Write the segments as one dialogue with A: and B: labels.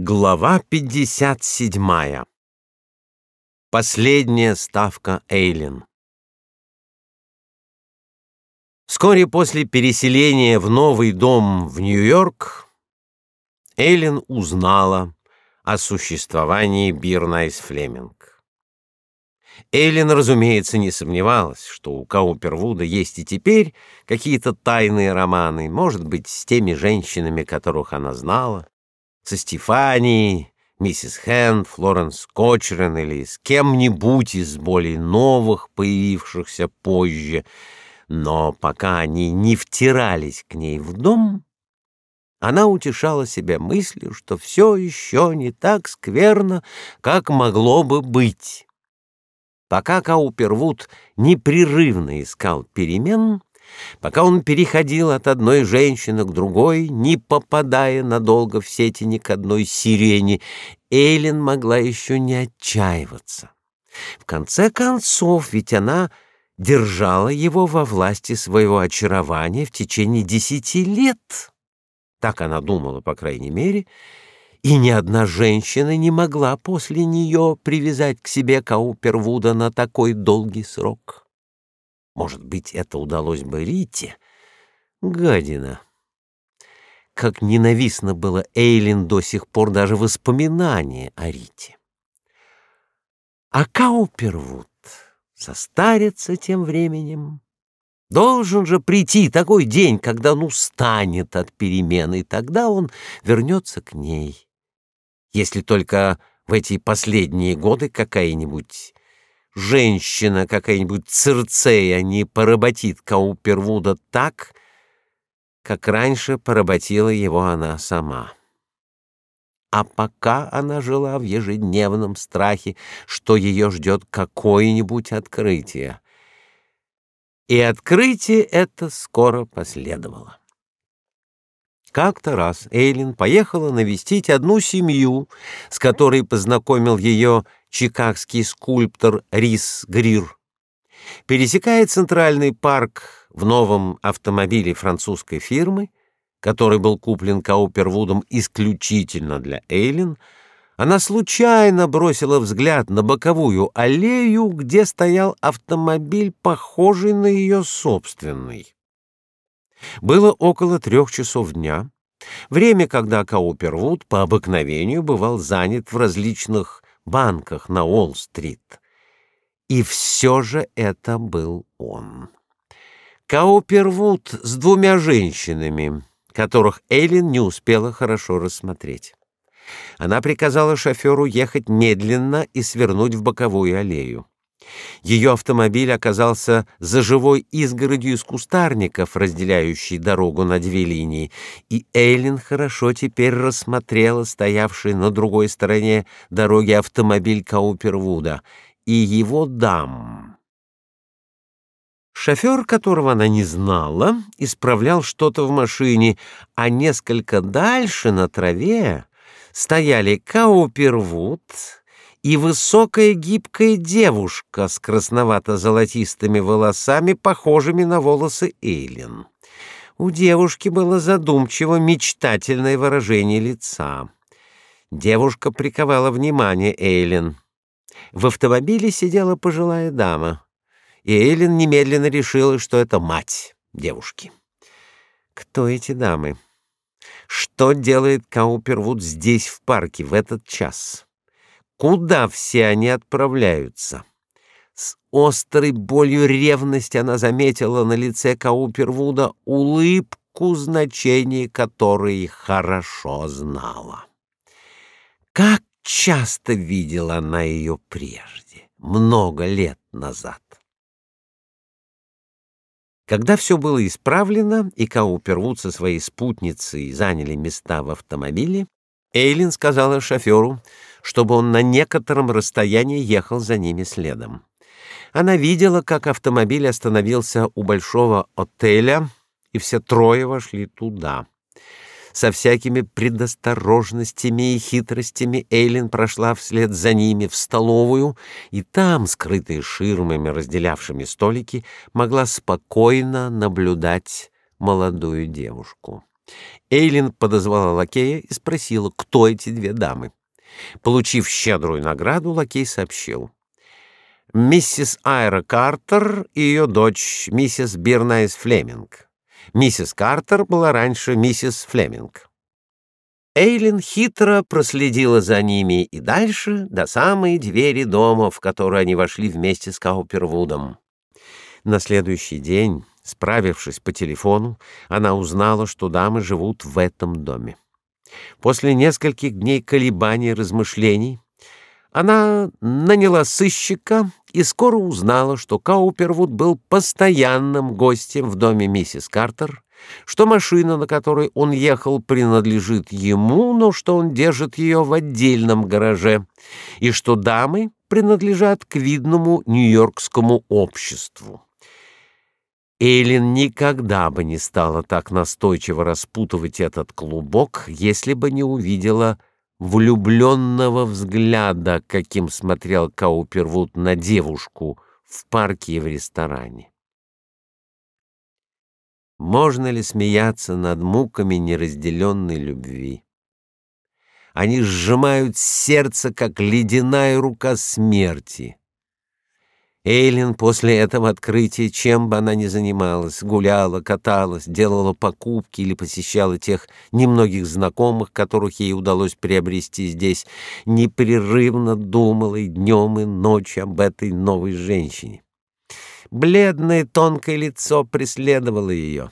A: Глава 57. Последняя ставка Эйлин. Вскоре после переселения в новый дом в Нью-Йорк Эйлин узнала о существовании Бирнайс Флеминг. Эйлин, разумеется, не сомневалась, что у Каупервуда есть и теперь какие-то тайные романы, может быть, с теми женщинами, которых она знала, со Стефанией, миссис Хэнд, Флоренс Кочерен или с кем-нибудь из более новых, появившихся позже, но пока они не втирались к ней в дом, она утешала себя мыслью, что все еще не так скверно, как могло бы быть. Пока Каупервуд непрерывно искал перемен, Пока он переходил от одной женщины к другой, не попадая надолго в сети ни к одной сирене, Эйлин могла еще не отчаиваться. В конце концов, ведь она держала его во власти своего очарования в течение десяти лет. Так она думала, по крайней мере, и ни одна женщина не могла после нее привязать к себе Каупервуда на такой долгий срок. Может быть, это удалось бы Рите? Гадина! Как ненавистно было Эйлин до сих пор даже воспоминание о Рите. А Каупервуд состарится тем временем. Должен же прийти такой день, когда он устанет от перемены, и тогда он вернется к ней. Если только в эти последние годы какая-нибудь женщина какая-нибудь Цирцея не поработит Каупервуда так, как раньше поработила его она сама. А пока она жила в ежедневном страхе, что ее ждет какое-нибудь открытие. И открытие это скоро последовало. Как-то раз Эйлин поехала навестить одну семью, с которой познакомил ее чикагский скульптор Рис Грир. Пересекая центральный парк в новом автомобиле французской фирмы, который был куплен Каупервудом исключительно для Эйлин, она случайно бросила взгляд на боковую аллею, где стоял автомобиль, похожий на ее собственный. Было около трех часов дня, время, когда Каупервуд по обыкновению бывал занят в различных банках на Уолл-стрит. И все же это был он. Каупервуд с двумя женщинами, которых Эйлин не успела хорошо рассмотреть. Она приказала шоферу ехать медленно и свернуть в боковую аллею. Ее автомобиль оказался за живой изгородью из кустарников, разделяющей дорогу на две линии, и Эйлин хорошо теперь рассмотрела стоявший на другой стороне дороги автомобиль Каупервуда и его дам. Шофер, которого она не знала, исправлял что-то в машине, а несколько дальше на траве стояли Каупервуд и высокая гибкая девушка с красновато-золотистыми волосами, похожими на волосы Эйлин. У девушки было задумчиво мечтательное выражение лица. Девушка приковала внимание Эйлин. В автомобиле сидела пожилая дама, и Эйлин немедленно решила, что это мать девушки. Кто эти дамы? Что делает Каупервуд здесь в парке в этот час? Куда все они отправляются? С острой болью ревности она заметила на лице Каупервуда улыбку, значение которой хорошо знала. Как часто видела она ее прежде, много лет назад. Когда все было исправлено и Каупервуд со своей спутницей заняли места в автомобиле, Эйлин сказала шоферу, чтобы он на некотором расстоянии ехал за ними следом. Она видела, как автомобиль остановился у большого отеля, и все трое вошли туда. Со всякими предосторожностями и хитростями Эйлин прошла вслед за ними в столовую, и там, скрытые ширмами, разделявшими столики, могла спокойно наблюдать молодую девушку. Эйлин подозвала лакея и спросила, кто эти две дамы. Получив щедрую награду, лакей сообщил: миссис Айра Картер и ее дочь миссис Беренис Флеминг. Миссис Картер была раньше миссис Флеминг. Эйлин хитро проследила за ними и дальше до самой двери дома, в который они вошли вместе с Каупервудом. На следующий день, справившись по телефону, она узнала, что дамы живут в этом доме. После нескольких дней колебаний и размышлений она наняла сыщика и скоро узнала, что Каупервуд был постоянным гостем в доме миссис Картер, что машина, на которой он ехал, принадлежит ему, но что он держит ее в отдельном гараже, и что дамы принадлежат к видному нью-йоркскому обществу. Эйлин никогда бы не стала так настойчиво распутывать этот клубок, если бы не увидела влюбленного взгляда, каким смотрел Каупервуд на девушку в парке и в ресторане. Можно ли смеяться над муками неразделенной любви? Они сжимают сердце, как ледяная рука смерти. Эйлин после этого открытия, чем бы она ни занималась, гуляла, каталась, делала покупки или посещала тех немногих знакомых, которых ей удалось приобрести здесь, непрерывно думала и днем, и ночью об этой новой женщине. Бледное тонкое лицо преследовало ее.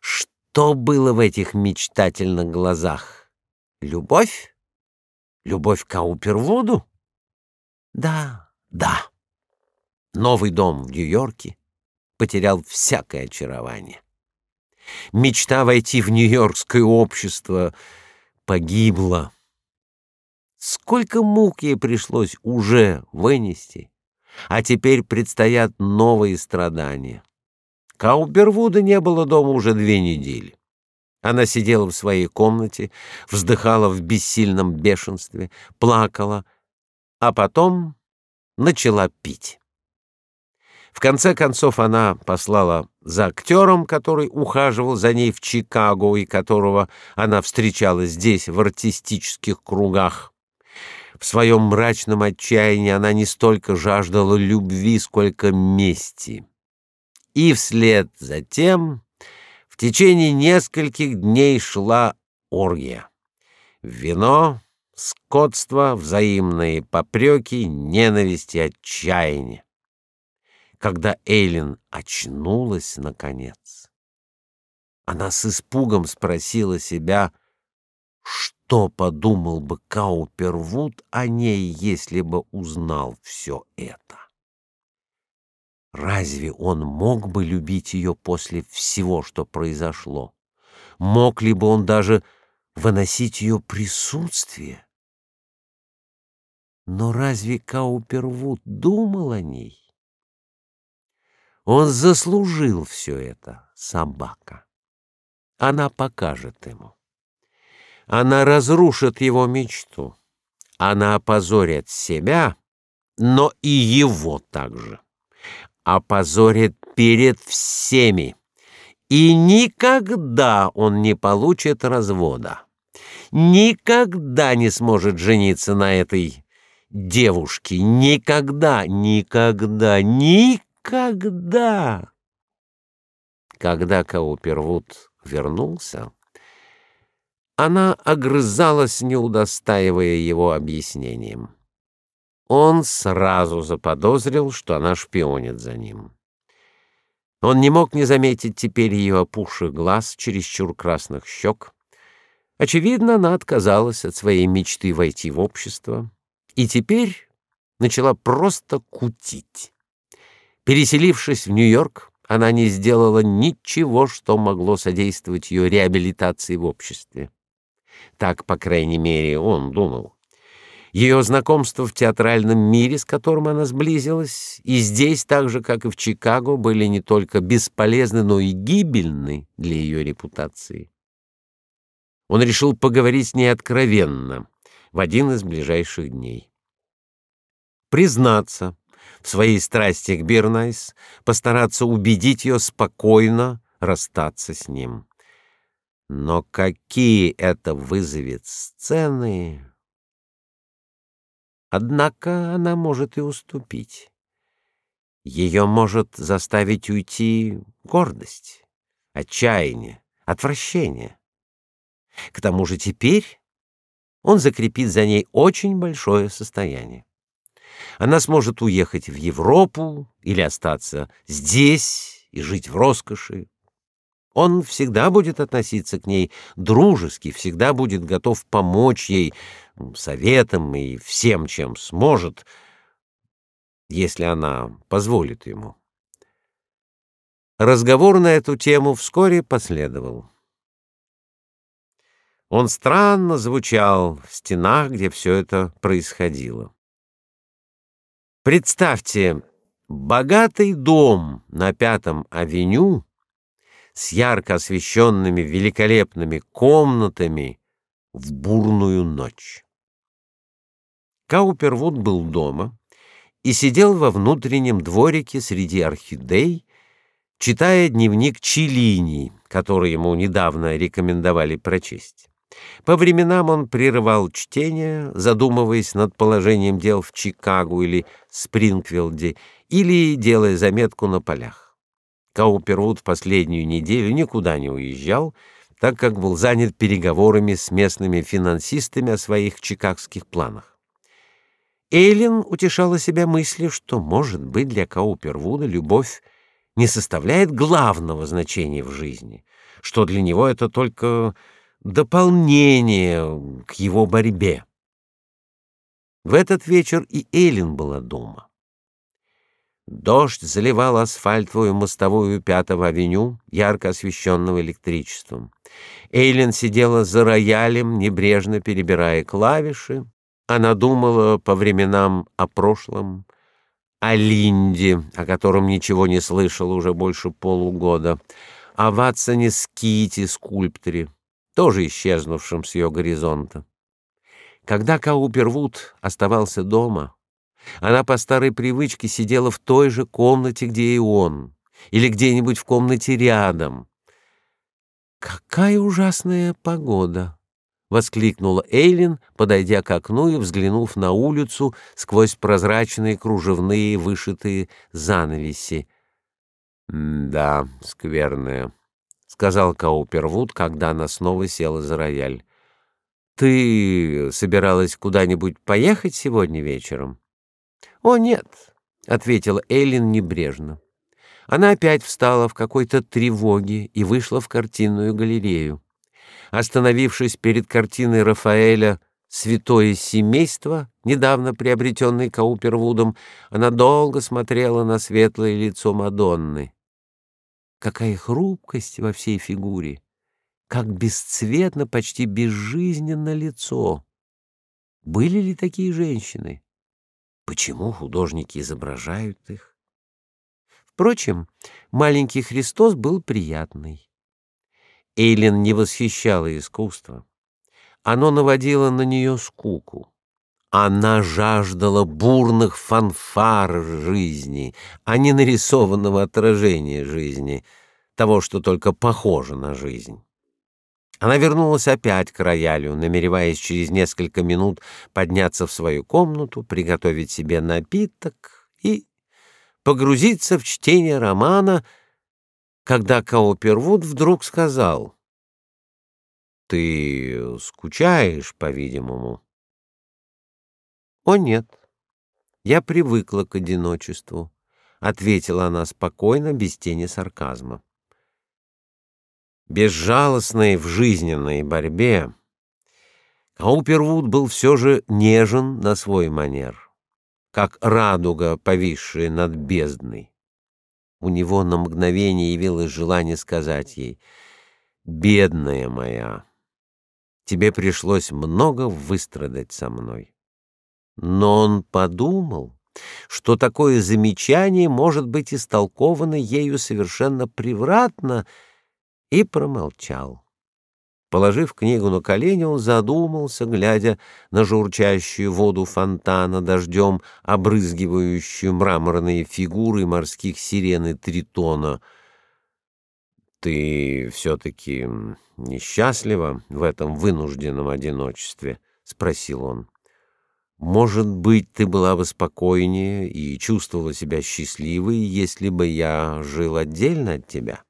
A: Что было в этих мечтательных глазах? Любовь? Любовь к Каупервуду? Да, да. Новый дом в Нью-Йорке потерял всякое очарование. Мечта войти в нью-йоркское общество погибла. Сколько мук ей пришлось уже вынести, а теперь предстоят новые страдания. Каубервуда не было дома уже две недели. Она сидела в своей комнате, вздыхала в бессильном бешенстве, плакала, а потом начала пить. В конце концов она послала за актером, который ухаживал за ней в Чикаго и которого она встречала здесь в артистических кругах. В своем мрачном отчаянии она не столько жаждала любви, сколько мести. И вслед за тем в течение нескольких дней шла оргия. Вино, скотство, взаимные попреки, ненависть и отчаяние когда Эйлин очнулась наконец. Она с испугом спросила себя, что подумал бы Каупервуд о ней, если бы узнал все это. Разве он мог бы любить ее после всего, что произошло? Мог ли бы он даже выносить ее присутствие? Но разве Каупервуд думал о ней? Он заслужил все это, собака. Она покажет ему. Она разрушит его мечту. Она опозорит себя, но и его также. Опозорит перед всеми. И никогда он не получит развода. Никогда не сможет жениться на этой девушке. Никогда, никогда, никогда когда? Когда Каупервуд вернулся, она огрызалась, не удостаивая его объяснением. Он сразу заподозрил, что она шпионит за ним. Он не мог не заметить теперь ее опухших глаз, чересчур красных щек. Очевидно, она отказалась от своей мечты войти в общество и теперь начала просто кутить. Переселившись в Нью-Йорк, она не сделала ничего, что могло содействовать ее реабилитации в обществе. Так, по крайней мере, он думал. Ее знакомства в театральном мире, с которым она сблизилась, и здесь, так же как и в Чикаго, были не только бесполезны, но и гибельны для ее репутации. Он решил поговорить с ней откровенно в один из ближайших дней. Признаться, в своей страсти к Бирнайс, постараться убедить ее спокойно расстаться с ним. Но какие это вызовет сцены! Однако она может и уступить. Ее может заставить уйти гордость, отчаяние, отвращение. К тому же теперь он закрепит за ней очень большое состояние. Она сможет уехать в Европу или остаться здесь и жить в роскоши, он всегда будет относиться к ней дружески, всегда будет готов помочь ей советом и всем, чем сможет, если она позволит ему. Разговор на эту тему вскоре последовал. Он странно звучал в стенах, где все это происходило. Представьте, богатый дом на Пятом авеню с ярко освещенными великолепными комнатами в бурную ночь. Каупервуд был дома и сидел во внутреннем дворике среди орхидей, читая дневник Челини, который ему недавно рекомендовали прочесть. По временам он прерывал чтение, задумываясь над положением дел в Чикаго или Спрингфилде, или делая заметку на полях. Каупервуд в последнюю неделю никуда не уезжал, так как был занят переговорами с местными финансистами о своих чикагских планах. Эйлин утешала себя мыслью, что, может быть, для Каупервуда любовь не составляет главного значения в жизни, что для него это только дополнение к его борьбе. В этот вечер и Эйлин была дома. Дождь заливал асфальтовую мостовую Пятого авеню, ярко освещенного электричеством. Эйлин сидела за роялем, небрежно перебирая клавиши. Она думала по временам о прошлом, о Линде, о котором ничего не слышала уже больше полугода, о Ватсоне Ските, скульпторе, тоже исчезнувшем с ее горизонта. Когда Каупервуд оставался дома, она по старой привычке сидела в той же комнате, где и он, или где-нибудь в комнате рядом. Какая ужасная погода, воскликнула Эйлин, подойдя к окну и взглянув на улицу сквозь прозрачные кружевные вышитые занавеси. "Да, скверная", сказал Каупервуд, когда она снова села за рояль. Ты собиралась куда-нибудь поехать сегодня вечером? «О, нет», — ответила Эллин небрежно. Она опять встала в какой-то тревоге и вышла в картинную галерею. Остановившись перед картиной Рафаэля «Святое семейство», недавно приобретенной Каупервудом, она долго смотрела на светлое лицо Мадонны. Какая хрупкость во всей фигуре! Как бесцветно, почти безжизненно лицо! Были ли такие женщины? Почему художники изображают их? Впрочем, маленький Христос был приятный. Эйлин не восхищала искусство. Оно наводило на нее скуку. Она жаждала бурных фанфар жизни, а не нарисованного отражения жизни, того, что только похоже на жизнь. Она вернулась опять к роялю, намереваясь через несколько минут подняться в свою комнату, приготовить себе напиток и погрузиться в чтение романа, когда Каупервуд вдруг сказал: "Ты скучаешь, по-видимому". "О нет. Я привыкла к одиночеству", ответила она спокойно, без тени сарказма безжалостной в жизненной борьбе, Каупервуд был все же нежен на свой манер, как радуга, повисшая над бездной. У него на мгновение явилось желание сказать ей: "Бедная моя, тебе пришлось много выстрадать со мной". Но он подумал, что такое замечание может быть истолковано ею совершенно превратно и промолчал. Положив книгу на колени, он задумался, глядя на журчащую воду фонтана, дождем обрызгивающую мраморные фигуры морских сирен и тритона. Ты все-таки несчастлива в этом вынужденном одиночестве? — спросил он. Может быть, ты была бы спокойнее и чувствовала себя счастливой, если бы я жил отдельно от тебя?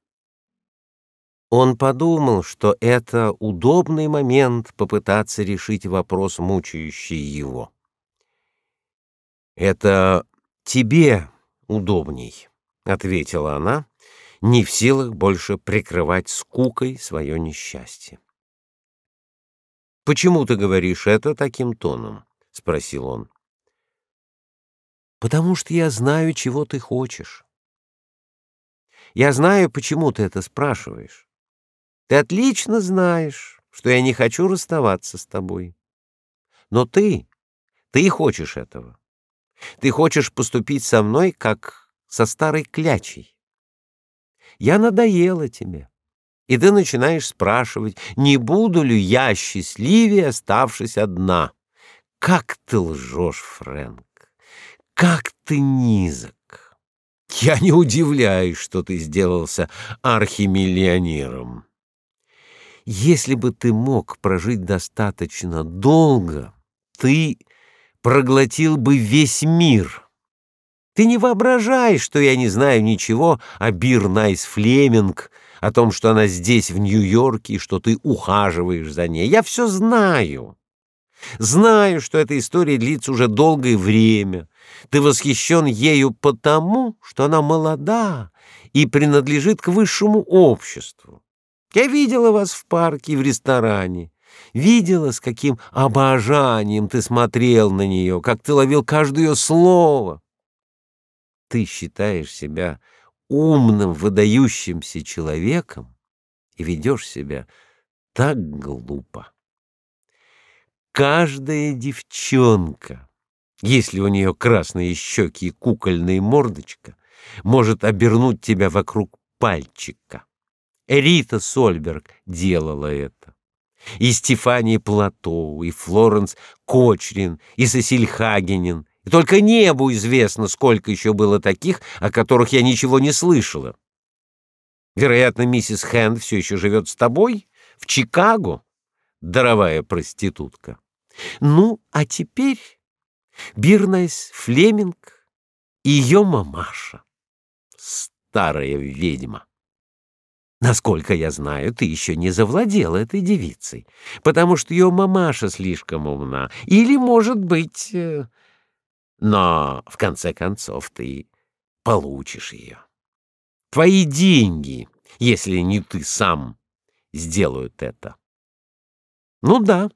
A: Он подумал, что это удобный момент попытаться решить вопрос, мучающий его. «Это тебе удобней», — ответила она, не в силах больше прикрывать скукой свое несчастье. «Почему ты говоришь это таким тоном?» — спросил он. «Потому что я знаю, чего ты хочешь. Я знаю, почему ты это спрашиваешь. Ты отлично знаешь, что я не хочу расставаться с тобой. Но ты, ты хочешь этого. Ты хочешь поступить со мной, как со старой клячей. Я надоела тебе. И ты начинаешь спрашивать, не буду ли я счастливее, оставшись одна. Как ты лжешь, Фрэнк! Как ты низок! Я не удивляюсь, что ты сделался архимиллионером. Если бы ты мог прожить достаточно долго, ты проглотил бы весь мир. Ты не воображай, что я не знаю ничего о Беренис Флеминг, о том, что она здесь, в Нью-Йорке, и что ты ухаживаешь за ней. Я все знаю. Знаю, что эта история длится уже долгое время. Ты восхищен ею потому, что она молода и принадлежит к высшему обществу. Я видела вас в парке и в ресторане. Видела, с каким обожанием ты смотрел на нее, как ты ловил каждое слово. Ты считаешь себя умным, выдающимся человеком и ведешь себя так глупо. Каждая девчонка, если у нее красные щеки и кукольная мордочка, может обернуть тебя вокруг пальчика. Рита Сольберг делала это и Стефания Платоу, и Флоренс Кочрин, и Сесиль Хагенин. И только небу известно, сколько еще было таких, о которых я ничего не слышала. Вероятно, миссис Хэнд все еще живет с тобой в Чикаго, даровая проститутка. Ну, а теперь Бирнайс Флеминг и ее мамаша, старая ведьма. Насколько я знаю, ты еще не завладела этой девицей, потому что ее мамаша слишком умна. Или, может быть... Э, но, в конце концов, ты получишь ее. Твои деньги, если не ты сам, сделают это. Ну да,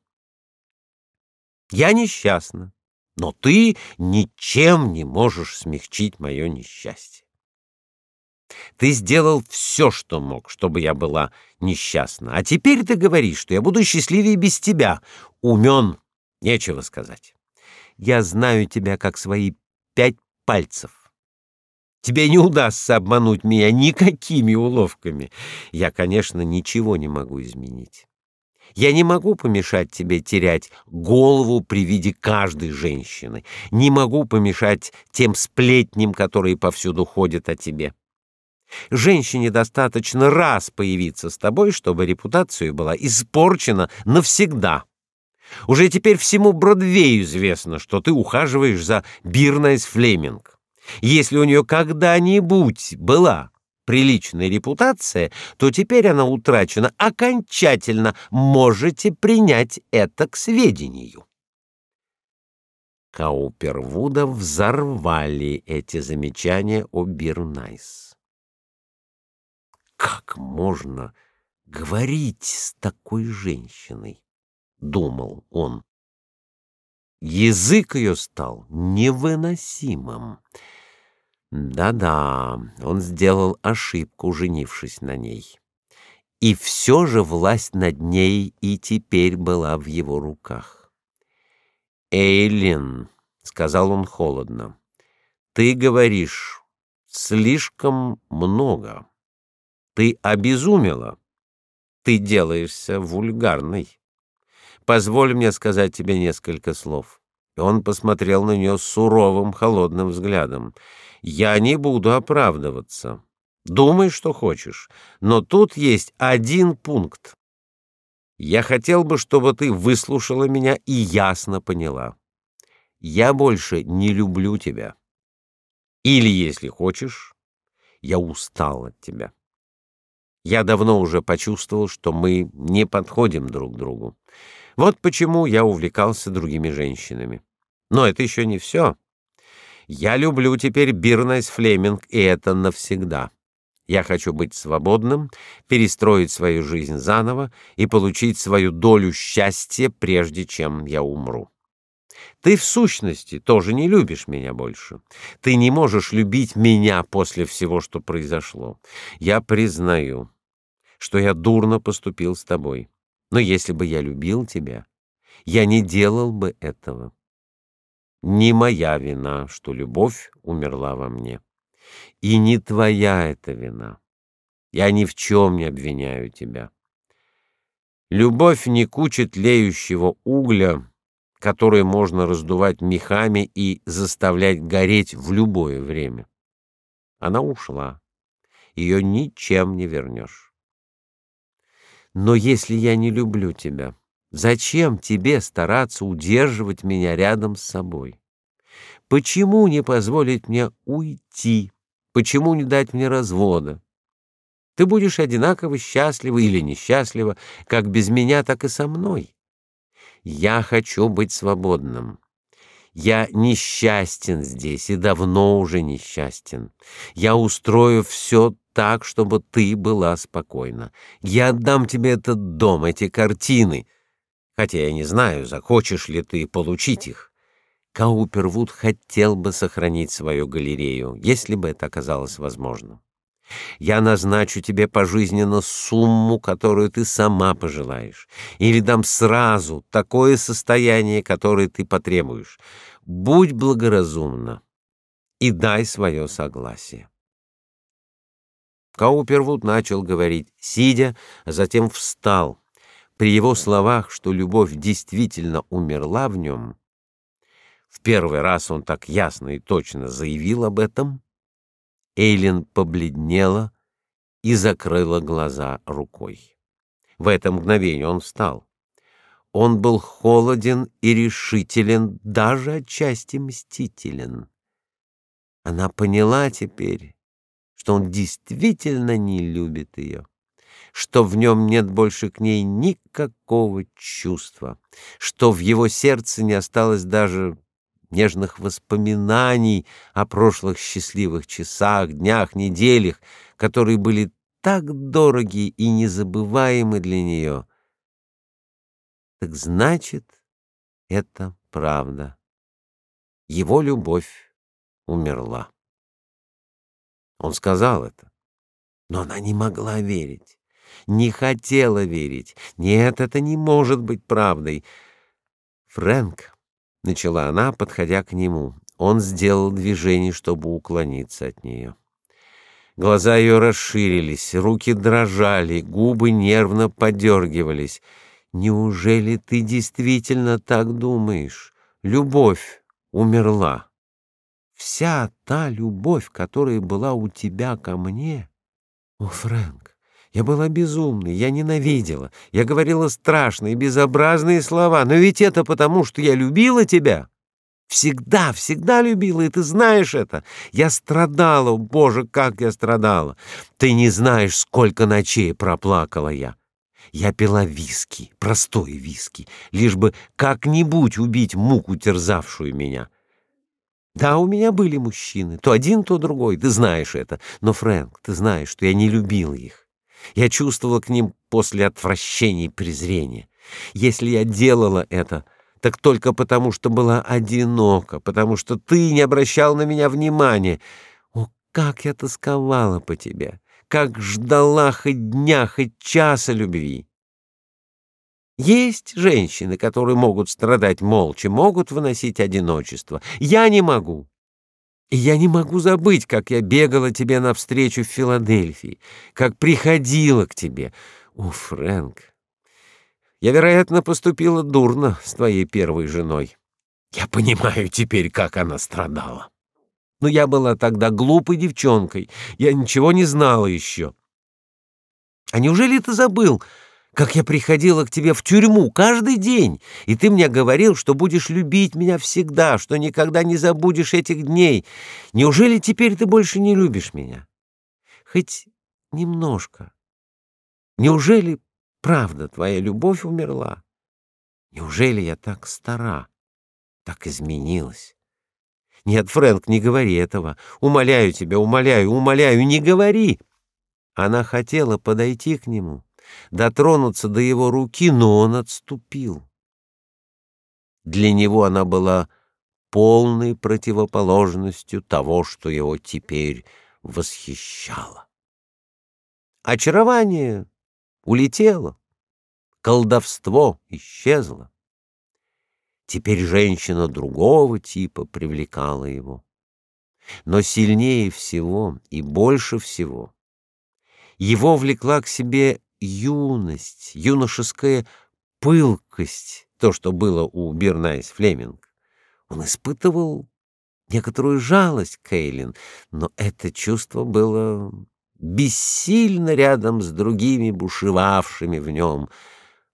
A: я несчастна, но ты ничем не можешь смягчить мое несчастье. Ты сделал все, что мог, чтобы я была несчастна. А теперь ты говоришь, что я буду счастливее без тебя. Умен, нечего сказать. Я знаю тебя как свои пять пальцев. Тебе не удастся обмануть меня никакими уловками. Я, конечно, ничего не могу изменить. Я не могу помешать тебе терять голову при виде каждой женщины, не могу помешать тем сплетням, которые повсюду ходят о тебе. Женщине достаточно раз появиться с тобой, чтобы репутация была испорчена навсегда. Уже теперь всему Бродвею известно, что ты ухаживаешь за Бирнайс Флеминг. Если у нее когда-нибудь была приличная репутация, то теперь она утрачена окончательно. Можете принять это к сведению. Каупервуда взорвали эти замечания о Бирнайс. Как можно говорить с такой женщиной? думал он. Язык ее стал невыносимым. Да-да, он сделал ошибку, женившись на ней. И все же власть над ней и теперь была в его руках. «Эйлин», — сказал он холодно, — «ты говоришь слишком много». Ты обезумела. Ты делаешься вульгарной. Позволь мне сказать тебе несколько слов. Он посмотрел на нее суровым, холодным взглядом. Я не буду оправдываться. Думай, что хочешь, но тут есть один пункт. Я хотел бы, чтобы ты выслушала меня и ясно поняла. Я больше не люблю тебя. Или, если хочешь, я устал от тебя. Я давно уже почувствовал, что мы не подходим друг другу. Вот почему я увлекался другими женщинами. Но это еще не все. Я люблю теперь Бирнайс Флеминг, и это навсегда. Я хочу быть свободным, перестроить свою жизнь заново и получить свою долю счастья, прежде чем я умру. Ты в сущности тоже не любишь меня больше. Ты не можешь любить меня после всего, что произошло. Я признаю, что я дурно поступил с тобой. Но если бы я любил тебя, я не делал бы этого. Не моя вина, что любовь умерла во мне. И не твоя это вина. Я ни в чем не обвиняю тебя. Любовь не куча тлеющего угля, который можно раздувать мехами и заставлять гореть в любое время. Она ушла. Ее ничем не вернешь. Но если я не люблю тебя, зачем тебе стараться удерживать меня рядом с собой? Почему не позволить мне уйти? Почему не дать мне развода? Ты будешь одинаково счастлива или несчастлива, как без меня, так и со мной. Я хочу быть свободным. Я несчастен здесь и давно уже несчастен. Я устрою все так, чтобы ты была спокойна. Я отдам тебе этот дом, эти картины, хотя я не знаю, захочешь ли ты получить их. Каупервуд хотел бы сохранить свою галерею, если бы это оказалось возможным. Я назначу тебе пожизненно сумму, которую ты сама пожелаешь, или дам сразу такое состояние, которое ты потребуешь. Будь благоразумна и дай свое согласие. Каупервуд начал говорить, сидя, а затем встал. При его словах, что любовь действительно умерла в нем, в первый раз он так ясно и точно заявил об этом. Эйлин побледнела и закрыла глаза рукой. В это мгновение он встал. Он был холоден и решителен, даже отчасти мстителен. Она поняла теперь, что он действительно не любит ее, что в нем нет больше к ней никакого чувства, что в его сердце не осталось даже нежных воспоминаний о прошлых счастливых часах, днях, неделях, которые были так дороги и незабываемы для нее. Так значит, это правда. Его любовь умерла. Он сказал это, но она не могла верить, не хотела верить. Нет, это не может быть правдой. Фрэнк, начала она, подходя к нему. Он сделал движение, чтобы уклониться от нее. Глаза ее расширились, руки дрожали, губы нервно подергивались. Неужели ты действительно так думаешь? Любовь умерла. Вся та любовь, которая была у тебя ко мне. О, Фрэнк, я была безумной, я ненавидела, я говорила страшные, безобразные слова, но ведь это потому, что я любила тебя. Всегда, всегда любила, и ты знаешь это. Я страдала, боже, как я страдала. Ты не знаешь, сколько ночей проплакала я. Я пила виски, простой виски, лишь бы как-нибудь убить муку, терзавшую меня. Да, у меня были мужчины, то один, то другой, ты знаешь это. Но, Фрэнк, ты знаешь, что я не любила их. Я чувствовала к ним после отвращения и презрения. Если я делала это, так только потому, что была одинока, потому что ты не обращал на меня внимания. О, как я тосковала по тебе, как ждала хоть дня, хоть часа любви. Есть женщины, которые могут страдать молча, могут выносить одиночество. Я не могу. И я не могу забыть, как я бегала тебе навстречу в Филадельфии, как приходила к тебе. О, Фрэнк, я, вероятно, поступила дурно с твоей первой женой. Я понимаю теперь, как она страдала. Но я была тогда глупой девчонкой, я ничего не знала еще. А неужели ты забыл, как я приходила к тебе в тюрьму каждый день, и ты мне говорил, что будешь любить меня всегда, что никогда не забудешь этих дней? Неужели теперь ты больше не любишь меня? Хоть немножко. Неужели правда твоя любовь умерла? Неужели я так стара, так изменилась? Нет, Фрэнк, не говори этого. Умоляю тебя, умоляю, умоляю, не говори. Она хотела подойти к нему, дотронуться до его руки, но он отступил. Для него она была полной противоположностью того, что его теперь восхищало. Очарование улетело, колдовство исчезло. Теперь женщина другого типа привлекала его. Но сильнее всего и больше всего его влекла к себе юность, юношеская пылкость, то, что было у Бернайс Флеминг. Он испытывал некоторую жалость к Эйлин, но это чувство было бессильно рядом с другими бушевавшими в нем —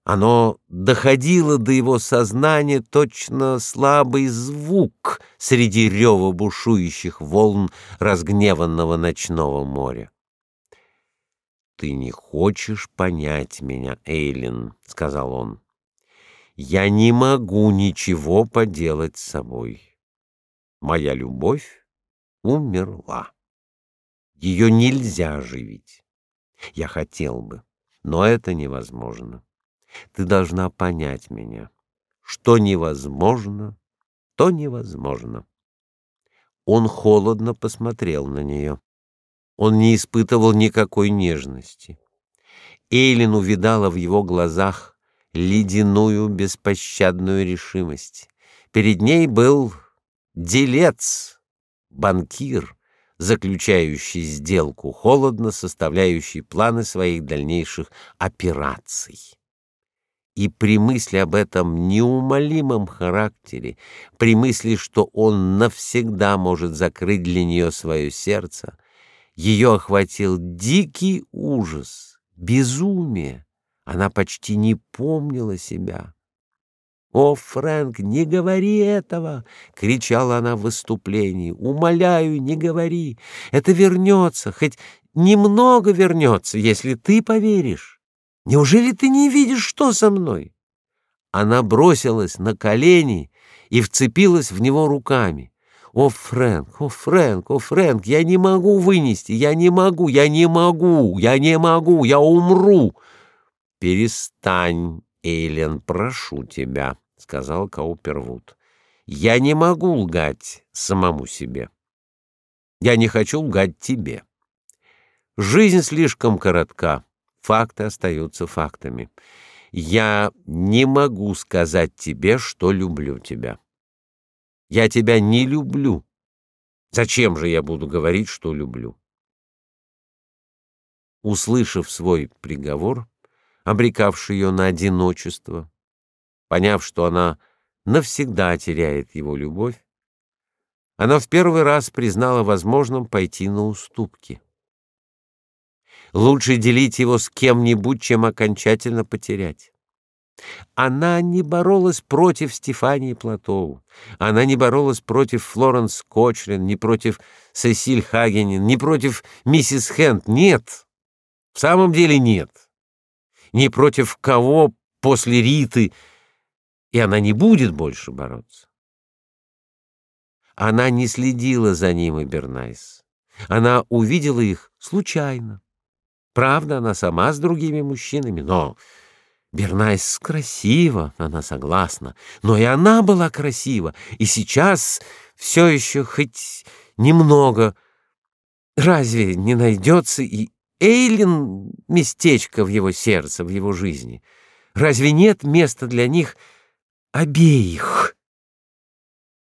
A: оно доходило до его сознания точно слабый звук среди рева бушующих волн разгневанного ночного моря. «Ты не хочешь понять меня, Эйлин», — сказал он. «Я не могу ничего поделать с собой. Моя любовь умерла. Ее нельзя оживить. Я хотел бы, но это невозможно». Ты должна понять меня. Что невозможно, то невозможно. Он холодно посмотрел на нее. Он не испытывал никакой нежности. Эйлин увидала в его глазах ледяную беспощадную решимость. Перед ней был делец, банкир, заключающий сделку, холодно составляющий планы своих дальнейших операций. И при мысли об этом неумолимом характере, при мысли, что он навсегда может закрыть для нее свое сердце, ее охватил дикий ужас, безумие. Она почти не помнила себя. «О, Фрэнк, не говори этого!» — кричала она в выступлении. «Умоляю, не говори! Это вернется, хоть немного вернется, если ты поверишь!» Неужели ты не видишь, что со мной? Она бросилась на колени и вцепилась в него руками. О, Фрэнк, о, Фрэнк, о, Фрэнк, я не могу вынести, я не могу, я не могу, я не могу, я умру. Перестань, Эйлен, прошу тебя, сказал Каупервуд. Я не могу лгать самому себе. Я не хочу лгать тебе. Жизнь слишком коротка. Факты остаются фактами. Я не могу сказать тебе, что люблю тебя. Я тебя не люблю. Зачем же я буду говорить, что люблю? Услышав свой приговор, обрекавший ее на одиночество, поняв, что она навсегда теряет его любовь, она в первый раз признала возможным пойти на уступки. Лучше делить его с кем-нибудь, чем окончательно потерять. Она не боролась против Стефании Платову. Она не боролась против Флоренс Кочлин, не против Сесиль Хагенин, не против миссис Хенд. Нет. В самом деле нет. Не против кого после Риты, и она не будет больше бороться. Она не следила за ним и Бернайс. Она увидела их случайно. Правда, она сама с другими мужчинами, но Бернайс красива, она согласна, но и она была красива, и сейчас все еще хоть немного. Разве не найдется и Эйлин местечко в его сердце, в его жизни? Разве нет места для них обеих?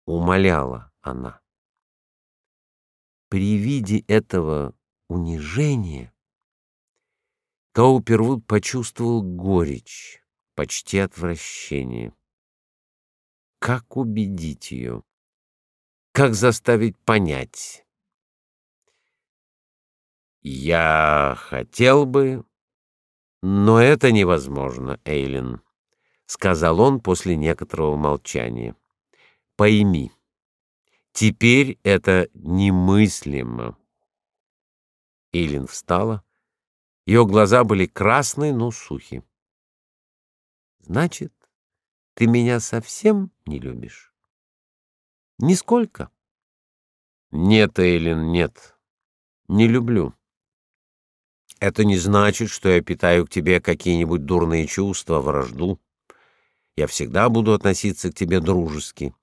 A: Умоляла она. При виде этого унижения Каупервуд почувствовал горечь, почти отвращение. Как убедить ее? как заставить понять. Я хотел бы, но это невозможно, Эйлин, сказал он после некоторого молчания. Пойми, теперь это немыслимо. Эйлин встала. Ее глаза были красные, но сухие. Значит, ты меня совсем не любишь? Нисколько. Нет, Эйлин, нет. Не люблю. Это не значит, что я питаю к тебе какие-нибудь дурные чувства, вражду. Я всегда буду относиться к тебе дружески.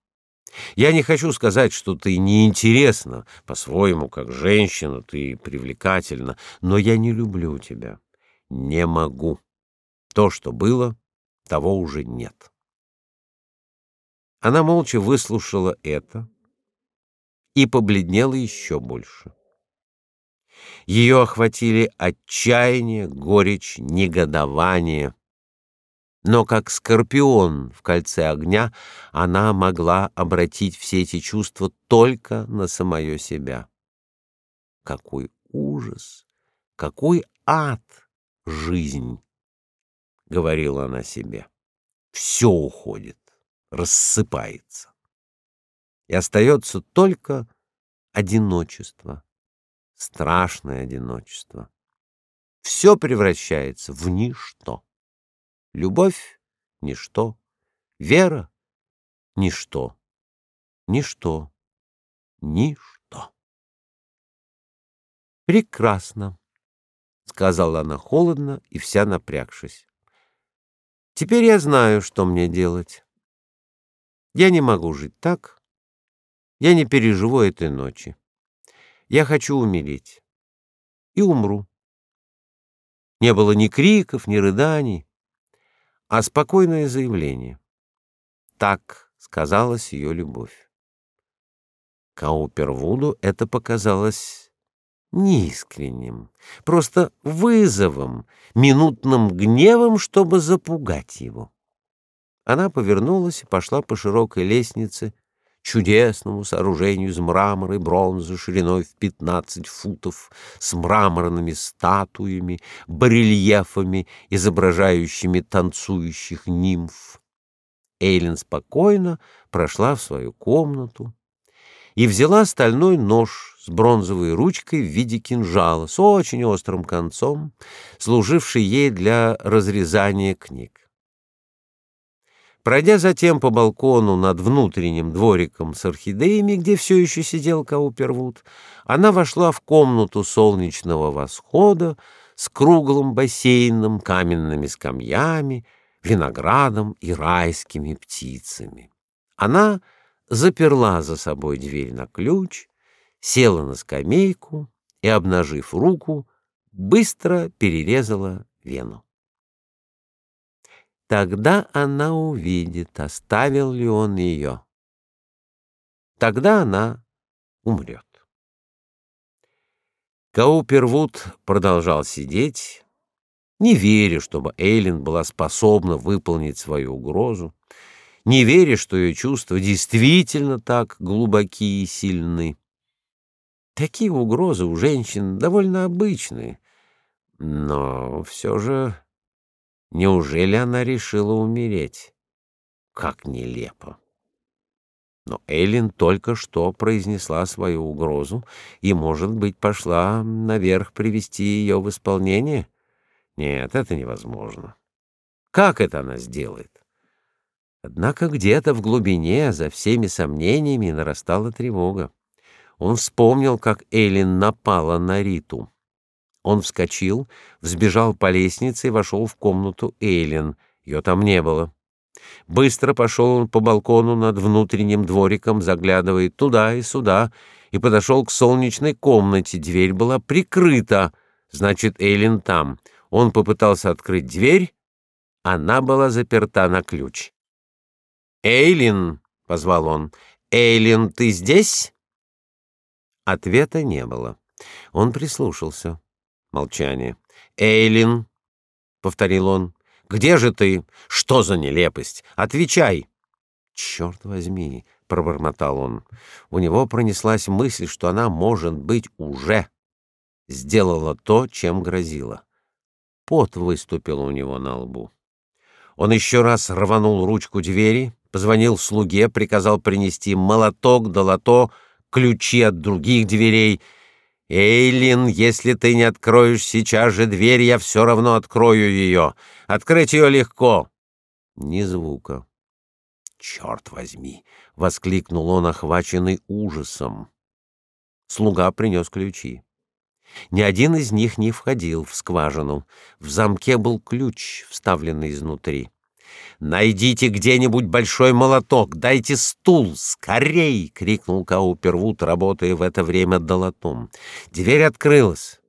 A: Я не хочу сказать, что ты неинтересна, по-своему, как женщина, ты привлекательна, но я не люблю тебя. Не могу. То, что было, того уже нет. Она молча выслушала это и побледнела еще больше. Ее охватили отчаяние, горечь, негодование. Но как скорпион в кольце огня, она могла обратить все эти чувства только на самое себя. Какой ужас, какой ад жизнь, говорила она себе. Все уходит рассыпается. И остается только одиночество, страшное одиночество. Все превращается в ничто. Любовь — ничто, вера — ничто, ничто, ничто. «Прекрасно», — сказала она холодно и вся напрягшись. «Теперь я знаю, что мне делать. Я не могу жить так. Я не переживу этой ночи. Я хочу умереть. И умру. Не было ни криков, ни рыданий, а спокойное заявление. Так сказалась ее любовь. Каупервуду это показалось неискренним, просто вызовом, минутным гневом, чтобы запугать его. Она повернулась и пошла по широкой лестнице, чудесному сооружению из мрамора и бронзы шириной в пятнадцать футов, с мраморными статуями, барельефами, изображающими танцующих нимф. Эйлин спокойно прошла в свою комнату и взяла стальной нож с бронзовой ручкой в виде кинжала с очень острым концом, служивший ей для разрезания книг. Пройдя затем по балкону над внутренним двориком с орхидеями, где все еще сидел Каупервуд, она вошла в комнату солнечного восхода с круглым бассейном, каменными скамьями, виноградом и райскими птицами. Она заперла за собой дверь на ключ, села на скамейку и, обнажив руку, быстро перерезала вену. Тогда она увидит, оставил ли он ее. Тогда она умрет. Каупервуд продолжал сидеть, не веря, чтобы Эйлин была способна выполнить свою угрозу, не веря, что ее чувства действительно так глубоки и сильны. Такие угрозы у женщин довольно обычные, но все же Неужели она решила умереть? Как нелепо. Но Эллен только что произнесла свою угрозу и, может быть, пошла наверх привести ее в исполнение? Нет, это невозможно. Как это она сделает? Однако где-то в глубине, за всеми сомнениями, нарастала тревога. Он вспомнил, как Эллен напала на Риту. Он вскочил, взбежал по лестнице и вошел в комнату Эйлин. Ее там не было. Быстро пошел он по балкону над внутренним двориком, заглядывая туда и сюда, и подошел к солнечной комнате. Дверь была прикрыта. Значит, Эйлин там. Он попытался открыть дверь. Она была заперта на ключ. «Эйлин!» — позвал он. «Эйлин, ты здесь?» Ответа не было. Он прислушался. Молчание. «Эйлин!» — повторил он. «Где же ты? Что за нелепость? Отвечай!» «Черт возьми!» — пробормотал он. У него пронеслась мысль, что она, может быть, уже сделала то, чем грозила. Пот выступил у него на лбу. Он еще раз рванул ручку двери, позвонил слуге, приказал принести молоток, долото, ключи от других дверей. «Эйлин, если ты не откроешь сейчас же дверь, я все равно открою ее. Открыть ее легко». Ни звука. «Черт возьми!» — воскликнул он, охваченный ужасом. Слуга принес ключи. Ни один из них не входил в скважину. В замке был ключ, вставленный изнутри. «Найдите где-нибудь большой молоток, дайте стул, скорей!» — крикнул Каупервуд, работая в это время долотом. Дверь открылась.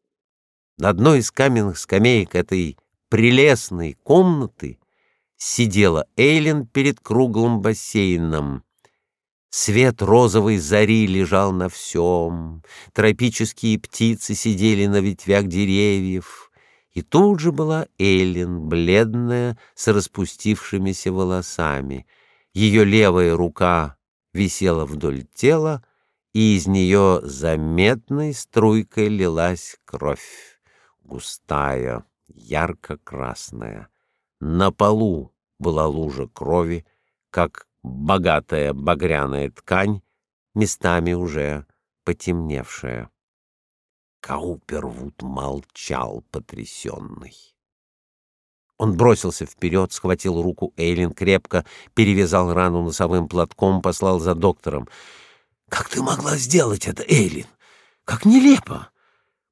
A: На одной из каменных скамеек этой прелестной комнаты сидела Эйлин перед круглым бассейном. Свет розовой зари лежал на всем, тропические птицы сидели на ветвях деревьев, и тут же была Эллен, бледная, с распустившимися волосами. Ее левая рука висела вдоль тела, и из нее заметной струйкой лилась кровь, густая, ярко-красная. На полу была лужа крови, как богатая багряная ткань, местами уже потемневшая. Каупервуд молчал, потрясенный. Он бросился вперед, схватил руку Эйлин крепко, перевязал рану носовым платком, послал за доктором. «Как ты могла сделать это, Эйлин? Как нелепо!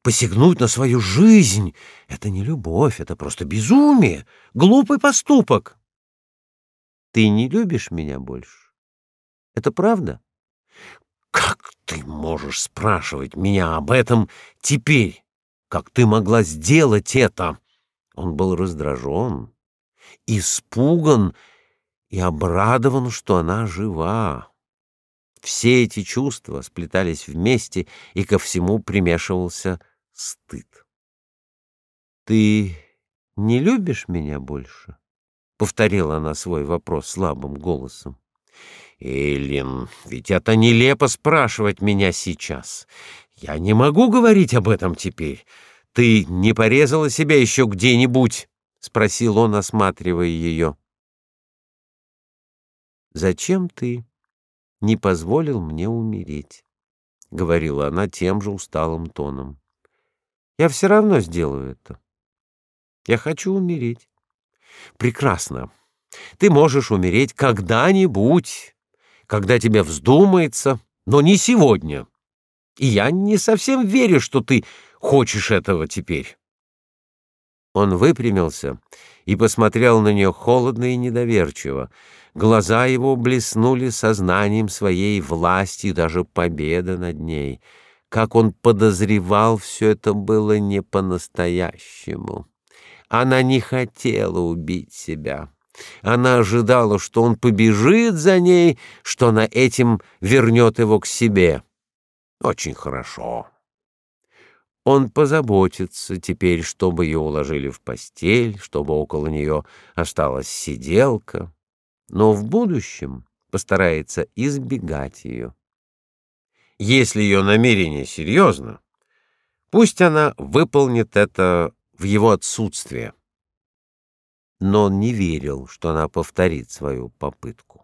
A: Посягнуть на свою жизнь — это не любовь, это просто безумие, глупый поступок!» Ты не любишь меня больше? Это правда? Как ты можешь спрашивать меня об этом теперь? Как ты могла сделать это? Он был раздражен, испуган и обрадован, что она жива. Все эти чувства сплетались вместе, и ко всему примешивался стыд. Ты не любишь меня больше? повторила она свой вопрос слабым голосом. Эллин, ведь это нелепо спрашивать меня сейчас. Я не могу говорить об этом теперь. Ты не порезала себя еще где-нибудь? спросил он, осматривая ее. Зачем ты не позволил мне умереть? говорила она тем же усталым тоном. Я все равно сделаю это. Я хочу умереть. Прекрасно. Ты можешь умереть когда-нибудь, когда тебе вздумается, но не сегодня. И я не совсем верю, что ты хочешь этого теперь. Он выпрямился и посмотрел на нее холодно и недоверчиво. Глаза его блеснули сознанием своей власти и даже победы над ней. Как он подозревал, все это было не по-настоящему. Она не хотела убить себя. Она ожидала, что он побежит за ней, что она этим вернет его к себе. Очень хорошо. Он позаботится теперь, чтобы ее уложили в постель, чтобы около нее осталась сиделка, но в будущем постарается избегать ее. Если ее намерение серьезно, пусть она выполнит это в его отсутствие. Но он не верил, что она повторит свою попытку.